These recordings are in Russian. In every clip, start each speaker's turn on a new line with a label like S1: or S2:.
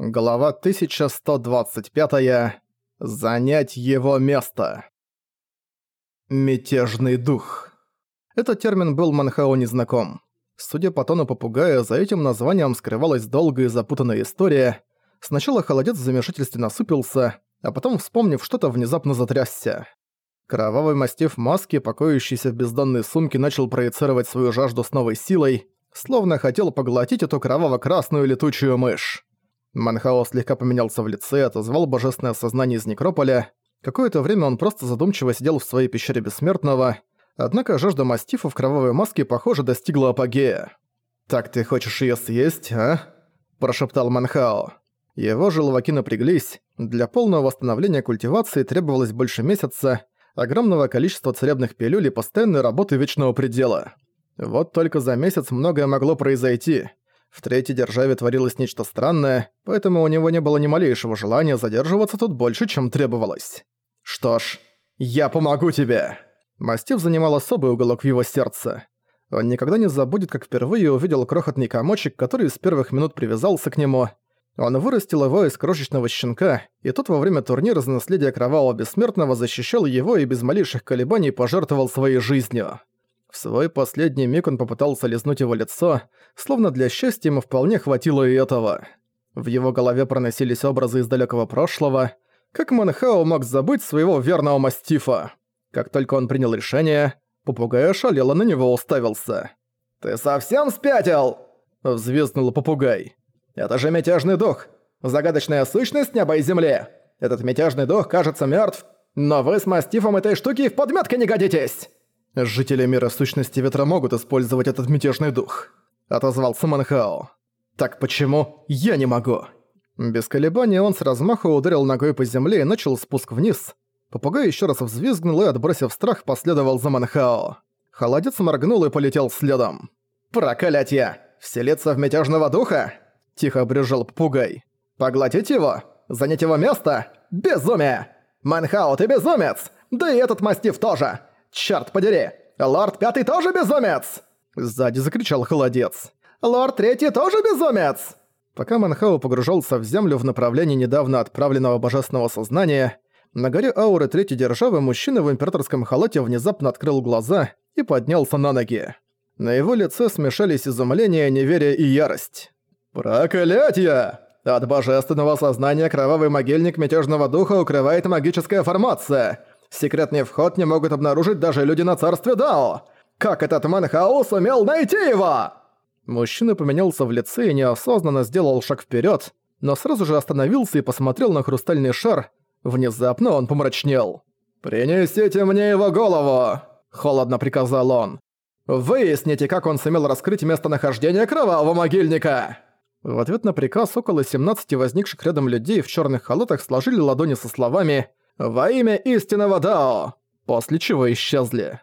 S1: Глава 1125. Занять его место. Мятежный дух. Этот термин был Манхао незнаком. Судя по тону попугая, за этим названием скрывалась долгая и запутанная история. Сначала холодец в замешательстве насупился, а потом, вспомнив что-то, внезапно затрясся. Кровавый мастив маски, покоящийся в бездонной сумке, начал проецировать свою жажду с новой силой, словно хотел поглотить эту кроваво-красную летучую мышь. Манхао слегка поменялся в лице, отозвал божественное сознание из Некрополя. Какое-то время он просто задумчиво сидел в своей пещере Бессмертного, однако жажда мастифа в кровавой маске, похоже, достигла апогея. «Так ты хочешь её съесть, а?» – прошептал Манхао. Его желваки напряглись. Для полного восстановления культивации требовалось больше месяца, огромного количества целебных пилюль и постоянной работы вечного предела. Вот только за месяц многое могло произойти. В третьей державе творилось нечто странное, поэтому у него не было ни малейшего желания задерживаться тут больше, чем требовалось. «Что ж, я помогу тебе!» Мастив занимал особый уголок в его сердце. Он никогда не забудет, как впервые увидел крохотный комочек, который с первых минут привязался к нему. Он вырастил его из крошечного щенка, и тот во время турнира за наследие Кровавого Бессмертного защищал его и без малейших колебаний пожертвовал своей жизнью. В свой последний миг он попытался лизнуть его лицо, словно для счастья ему вполне хватило и этого. В его голове проносились образы из далекого прошлого. Как Манхао мог забыть своего верного мастифа? Как только он принял решение, попугай ошалело на него уставился. «Ты совсем спятил?» – взвизгнул попугай. «Это же мятежный дух! Загадочная сущность неба и земли! Этот мятежный дух кажется мертв, но вы с мастифом этой штуки в подметке не годитесь!» «Жители мира сущности ветра могут использовать этот мятежный дух», — отозвался Манхао. «Так почему я не могу?» Без колебаний он с размаху ударил ногой по земле и начал спуск вниз. Попугай еще раз взвизгнул и, отбросив страх, последовал за Манхао. Холодец моргнул и полетел следом. «Проклятье! Вселиться в мятежного духа?» – тихо брюзжал попугай. «Поглотить его? Занять его место? Безумие! Манхао, ты безумец! Да и этот мастиф тоже! Чёрт подери! Лорд Пятый тоже безумец!» Сзади закричал Холодец. «Лорд Третий тоже безумец!» Пока Манхау погружался в землю в направлении недавно отправленного божественного сознания, на горе ауры Третьей Державы мужчина в императорском халате внезапно открыл глаза и поднялся на ноги. На его лице смешались изумление, неверие и ярость. «Проклятье! От божественного сознания кровавый могильник мятежного духа укрывает магическая формация. Секретный вход не могут обнаружить даже люди на царстве Дао. Как этот Манхау сумел найти его?» Мужчина поменялся в лице и неосознанно сделал шаг вперед, но сразу же остановился и посмотрел на хрустальный шар. Внезапно он помрачнел. «Принесите мне его голову!» – холодно приказал он. «Выясните, как он сумел раскрыть местонахождение кровавого могильника!» В ответ на приказ около 17 возникших рядом людей в черных халатах сложили ладони со словами «Во имя истинного Дао!» После чего исчезли.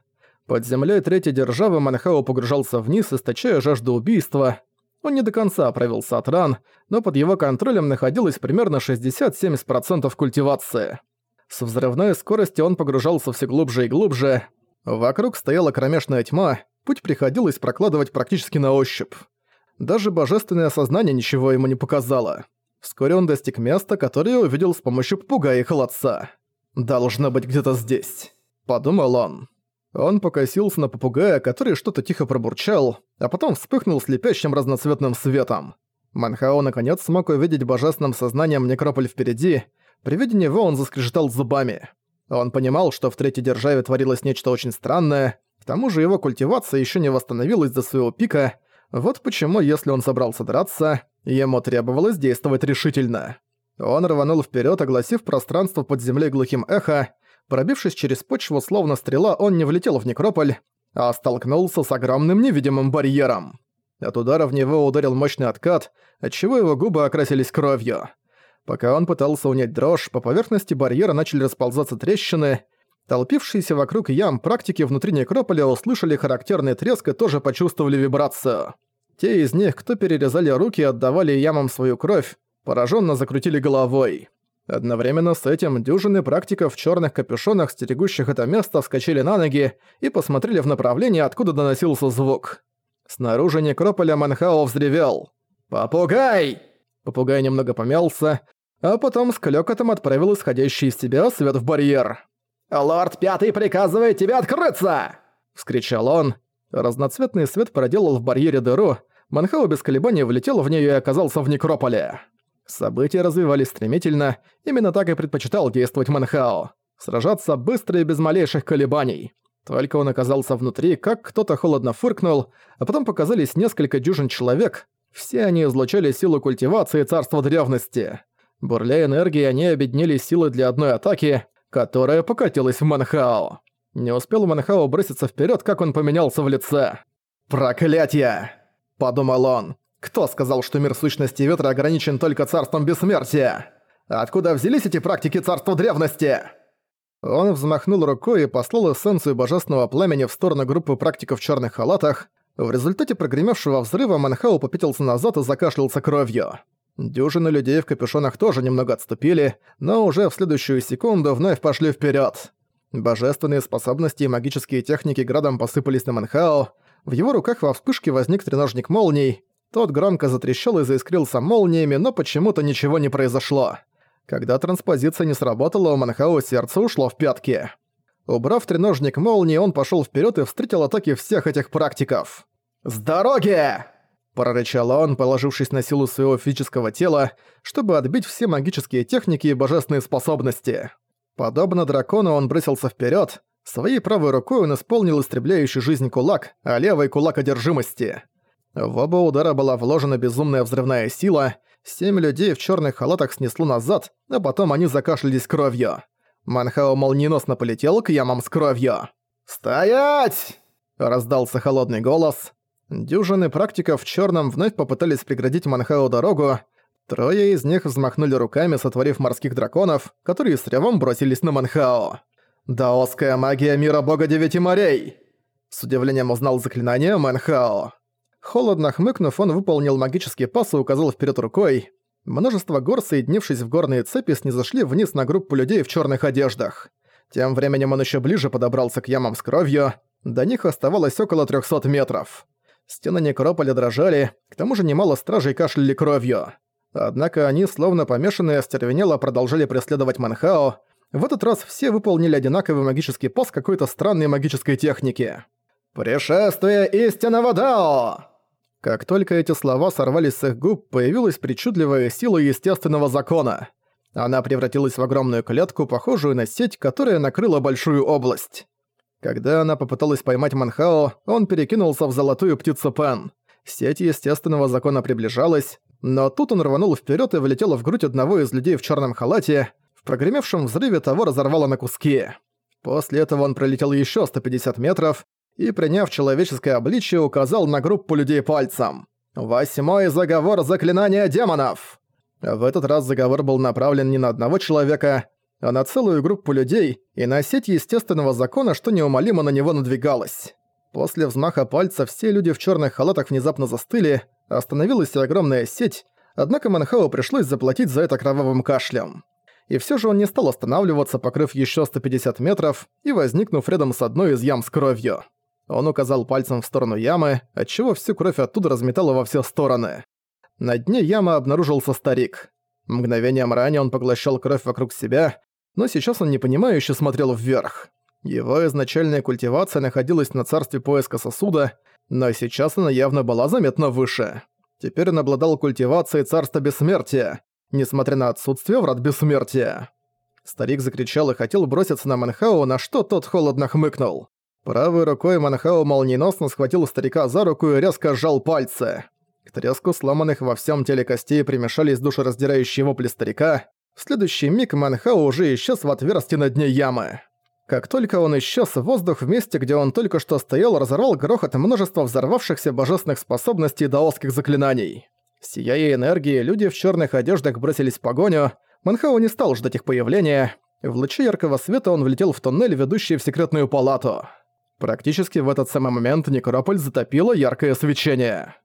S1: Под землей третьей державы Манхао погружался вниз, источая жажду убийства. Он не до конца оправился от ран, но под его контролем находилось примерно 60-70% культивации. С взрывной скоростью он погружался все глубже и глубже. Вокруг стояла кромешная тьма, путь приходилось прокладывать практически на ощупь. Даже божественное сознание ничего ему не показало. Вскоре он достиг места, которое увидел с помощью попугая и холодца. «Должно быть где-то здесь», — подумал он. Он покосился на попугая, который что-то тихо пробурчал, а потом вспыхнул слепящим разноцветным светом. Манхао наконец смог увидеть божественным сознанием некрополь впереди. При виде него он заскрежетал зубами. Он понимал, что в третьей державе творилось нечто очень странное, к тому же его культивация еще не восстановилась до своего пика, вот почему, если он собрался драться, ему требовалось действовать решительно. Он рванул вперед, огласив пространство под землей глухим эхо. Пробившись через почву, словно стрела, он не влетел в некрополь, а столкнулся с огромным невидимым барьером. От удара в него ударил мощный откат, отчего его губы окрасились кровью. Пока он пытался унять дрожь, по поверхности барьера начали расползаться трещины. Толпившиеся вокруг ям практики внутри некрополя услышали характерный треск и тоже почувствовали вибрацию. Те из них, кто перерезали руки отдавали ямам свою кровь, пораженно закрутили головой. Одновременно с этим дюжины практиков в черных капюшонах, стерегущих это место, вскочили на ноги и посмотрели в направлении, откуда доносился звук. Снаружи некрополя Манхао взревел. «Попугай!» Попугай немного помялся, а потом с клёкотом отправил исходящий из себя свет в барьер. «Лорд Пятый приказывает тебе открыться!» — вскричал он. Разноцветный свет проделал в барьере дыру, Манхау без колебаний влетел в неё и оказался в некрополе. События развивались стремительно, именно так и предпочитал действовать Манхао. Сражаться быстро и без малейших колебаний. Только он оказался внутри, как кто-то холодно фыркнул, а потом показались несколько дюжин человек. Все они излучали силу культивации царства древности. Бурля энергии, они объединили силы для одной атаки, которая покатилась в Манхао. Не успел Манхао броситься вперед, как он поменялся в лице. «Проклятье!» – подумал он. «Кто сказал, что мир сущности ветра ограничен только царством бессмертия? Откуда взялись эти практики царства древности?» Он взмахнул рукой и послал эссенцию божественного пламени в сторону группы практиков в черных халатах. В результате прогремевшего взрыва Манхау попятился назад и закашлялся кровью. Дюжины людей в капюшонах тоже немного отступили, но уже в следующую секунду вновь пошли вперед. Божественные способности и магические техники градом посыпались на Манхао. В его руках во вспышке возник треножник молний. Тот громко затрещал и заискрился молниями, но почему-то ничего не произошло. Когда транспозиция не сработала, у Манхао сердце ушло в пятки. Убрав треножник молнии, он пошел вперед и встретил атаки всех этих практиков. «С дороги!» прорычал он, положившись на силу своего физического тела, чтобы отбить все магические техники и божественные способности. Подобно дракону он бросился вперед. Своей правой рукой он исполнил истребляющий жизнь кулак, а левой кулак одержимости. В оба удара была вложена безумная взрывная сила, семь людей в черных халатах снесло назад, а потом они закашлялись кровью. Манхао молниеносно полетел к ямам с кровью. «Стоять!» – раздался холодный голос. Дюжины практиков в черном вновь попытались преградить Манхао дорогу. Трое из них взмахнули руками, сотворив морских драконов, которые с ревом бросились на Манхао. «Даосская магия мира бога девяти морей!» С удивлением узнал заклинание Манхао. Холодно хмыкнув, он выполнил магический пас и указал вперед рукой. Множество гор, соединившись в горные цепи, снизошли вниз на группу людей в черных одеждах. Тем временем он еще ближе подобрался к ямам с кровью. До них оставалось около 300 метров. Стены некрополя дрожали, к тому же немало стражей кашляли кровью. Однако они, словно помешанные, остервенело продолжали преследовать Манхао. В этот раз все выполнили одинаковый магический пост какой-то странной магической техники. «Пришествие истинного Дао!» Как только эти слова сорвались с их губ, появилась причудливая сила естественного закона. Она превратилась в огромную клетку, похожую на сеть, которая накрыла большую область. Когда она попыталась поймать Манхао, он перекинулся в золотую птицу Пен. Сеть естественного закона приближалась, но тут он рванул вперед и влетел в грудь одного из людей в черном халате. В прогремевшем взрыве того разорвало на куски. После этого он пролетел еще 150 метров и, приняв человеческое обличие, указал на группу людей пальцем. «Восьмой заговор заклинания демонов!» В этот раз заговор был направлен не на одного человека, а на целую группу людей и на сеть естественного закона, что неумолимо на него надвигалось. После взмаха пальца все люди в черных халатах внезапно застыли, остановилась огромная сеть, однако Манхау пришлось заплатить за это кровавым кашлем. И все же он не стал останавливаться, покрыв еще 150 метров и возникнув рядом с одной из ям с кровью. Он указал пальцем в сторону ямы, отчего всю кровь оттуда разметала во все стороны. На дне ямы обнаружился старик. Мгновением ранее он поглощал кровь вокруг себя, но сейчас он непонимающе смотрел вверх. Его изначальная культивация находилась на царстве поиска сосуда, но сейчас она явно была заметно выше. Теперь он обладал культивацией царства бессмертия, несмотря на отсутствие врат бессмертия. Старик закричал и хотел броситься на Манхау, на что тот холодно хмыкнул. Правой рукой Манхау молниеносно схватил старика за руку и резко сжал пальцы. К треску сломанных во всем теле костей примешались душераздирающие вопли старика. В следующий миг Манхау уже исчез в отверстии на дне ямы. Как только он исчез, воздух в месте, где он только что стоял, разорвал грохот множества взорвавшихся божественных способностей даосских заклинаний. Сияя энергией, люди в черных одеждах бросились в погоню. Манхау не стал ждать их появления. В луче яркого света он влетел в туннель, ведущий в секретную палату. Практически в этот самый момент некрополь затопило яркое свечение.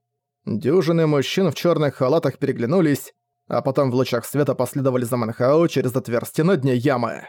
S1: Дюжины мужчин в черных халатах переглянулись, а потом в лучах света последовали за Манхао через отверстие на дне ямы.